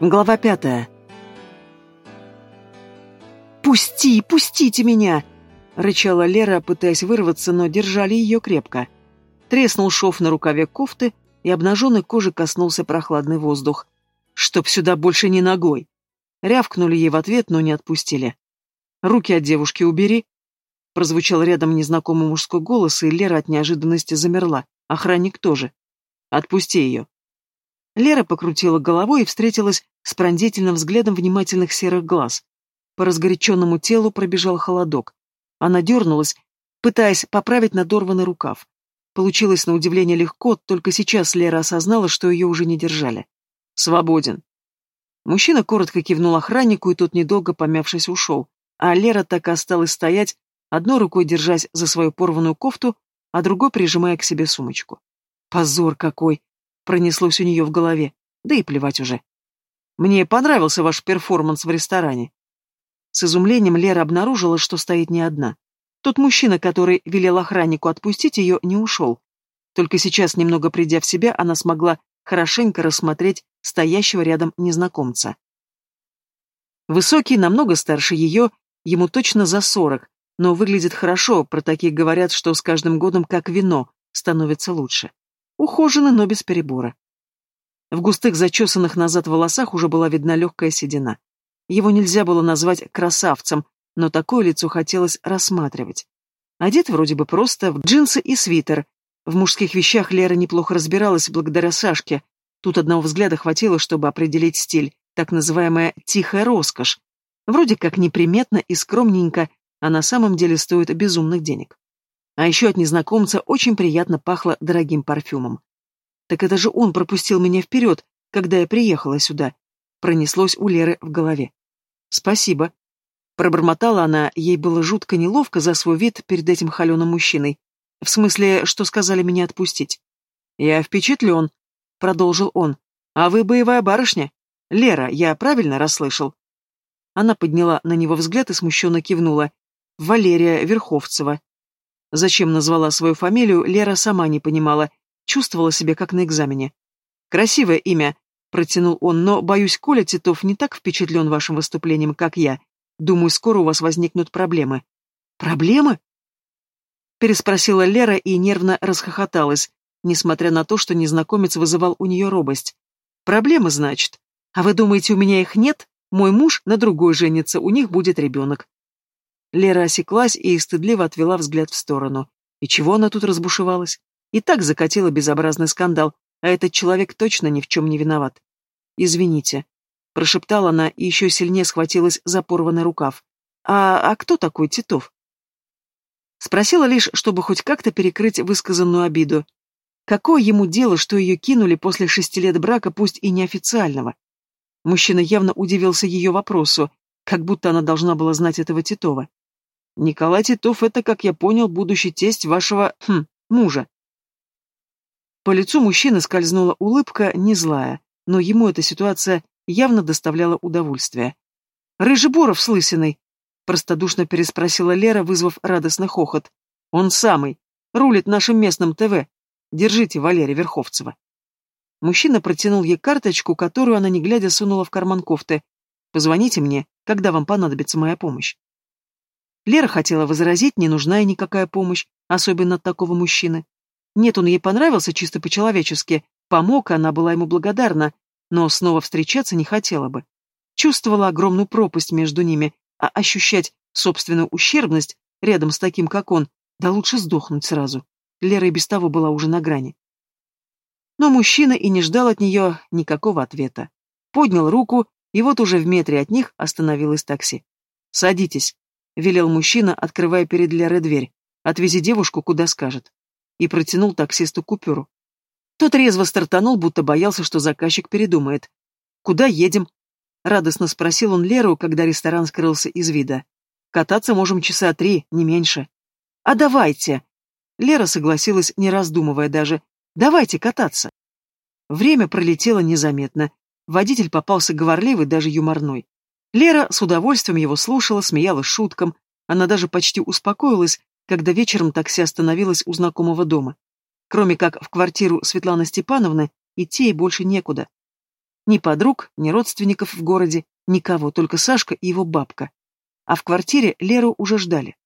Глава пятая. «Пусти, пустите меня!» — рычала Лера, пытаясь вырваться, но держали ее крепко. Треснул шов на рукаве кофты, и обнаженной кожи коснулся прохладный воздух. «Чтоб сюда больше не ногой!» Рявкнули ей в ответ, но не отпустили. «Руки от девушки убери!» Прозвучал рядом незнакомый мужской голос, и Лера от неожиданности замерла. Охранник тоже. «Отпусти ее!» Лера покрутила головой и встретилась с пронзительным взглядом внимательных серых глаз. По разгоряченному телу пробежал холодок. Она дернулась, пытаясь поправить надорванный рукав. Получилось на удивление легко, только сейчас Лера осознала, что ее уже не держали. «Свободен». Мужчина коротко кивнул охраннику, и тот, недолго помявшись, ушел. А Лера так и осталась стоять, одной рукой держась за свою порванную кофту, а другой прижимая к себе сумочку. «Позор какой!» Пронеслось у нее в голове. Да и плевать уже. Мне понравился ваш перформанс в ресторане. С изумлением Лера обнаружила, что стоит не одна. Тот мужчина, который велел охраннику отпустить ее, не ушел. Только сейчас, немного придя в себя, она смогла хорошенько рассмотреть стоящего рядом незнакомца. Высокий, намного старше ее, ему точно за сорок, но выглядит хорошо, про таких говорят, что с каждым годом, как вино, становится лучше. Ухоженно, но без перебора. В густых зачесанных назад волосах уже была видна легкая седина. Его нельзя было назвать красавцем, но такое лицо хотелось рассматривать. Одет вроде бы просто в джинсы и свитер. В мужских вещах Лера неплохо разбиралась благодаря Сашке. Тут одного взгляда хватило, чтобы определить стиль, так называемая «тихая роскошь». Вроде как неприметно и скромненько, а на самом деле стоит безумных денег. А еще от незнакомца очень приятно пахло дорогим парфюмом. Так это же он пропустил меня вперед, когда я приехала сюда. Пронеслось у Леры в голове. Спасибо. Пробормотала она, ей было жутко неловко за свой вид перед этим холеным мужчиной. В смысле, что сказали меня отпустить. Я впечатлен, продолжил он. А вы боевая барышня? Лера, я правильно расслышал? Она подняла на него взгляд и смущенно кивнула. Валерия Верховцева. Зачем назвала свою фамилию, Лера сама не понимала, чувствовала себя как на экзамене. «Красивое имя», — протянул он, «но, боюсь, Коля Титов не так впечатлен вашим выступлением, как я. Думаю, скоро у вас возникнут проблемы». «Проблемы?» Переспросила Лера и нервно расхохоталась, несмотря на то, что незнакомец вызывал у нее робость. «Проблемы, значит? А вы думаете, у меня их нет? Мой муж на другой женится, у них будет ребенок. Лера осеклась и стыдливо отвела взгляд в сторону. И чего она тут разбушевалась? И так закатила безобразный скандал, а этот человек точно ни в чем не виноват. «Извините», — прошептала она и еще сильнее схватилась за порванный рукав. «А, а кто такой Титов?» Спросила лишь, чтобы хоть как-то перекрыть высказанную обиду. Какое ему дело, что ее кинули после шести лет брака, пусть и неофициального? Мужчина явно удивился ее вопросу, как будто она должна была знать этого Титова. Николай Титов — это, как я понял, будущий тесть вашего, хм, мужа. По лицу мужчины скользнула улыбка, не злая, но ему эта ситуация явно доставляла удовольствие. «Рыжий Боров с лысиной?» — простодушно переспросила Лера, вызвав радостный хохот. «Он самый. Рулит нашим местным ТВ. Держите, Валерия Верховцева». Мужчина протянул ей карточку, которую она, не глядя, сунула в карман кофты. «Позвоните мне, когда вам понадобится моя помощь». Лера хотела возразить, не нужна ей никакая помощь, особенно от такого мужчины. Нет, он ей понравился чисто по-человечески, помог, она была ему благодарна, но снова встречаться не хотела бы. Чувствовала огромную пропасть между ними, а ощущать собственную ущербность рядом с таким, как он, да лучше сдохнуть сразу. Лера и без того была уже на грани. Но мужчина и не ждал от нее никакого ответа. Поднял руку, и вот уже в метре от них остановилось такси. «Садитесь», велел мужчина, открывая перед Лерой дверь. «Отвези девушку, куда скажет». И протянул таксисту купюру. Тот резво стартанул, будто боялся, что заказчик передумает. «Куда едем?» — радостно спросил он Леру, когда ресторан скрылся из вида. «Кататься можем часа три, не меньше». «А давайте!» Лера согласилась, не раздумывая даже. «Давайте кататься!» Время пролетело незаметно. Водитель попался говорливый, даже юморной. Лера с удовольствием его слушала, смеялась шуткам. Она даже почти успокоилась, когда вечером такси остановилось у знакомого дома. Кроме как в квартиру Светланы Степановны, идти ей больше некуда. Ни подруг, ни родственников в городе, никого, только Сашка и его бабка. А в квартире Леру уже ждали.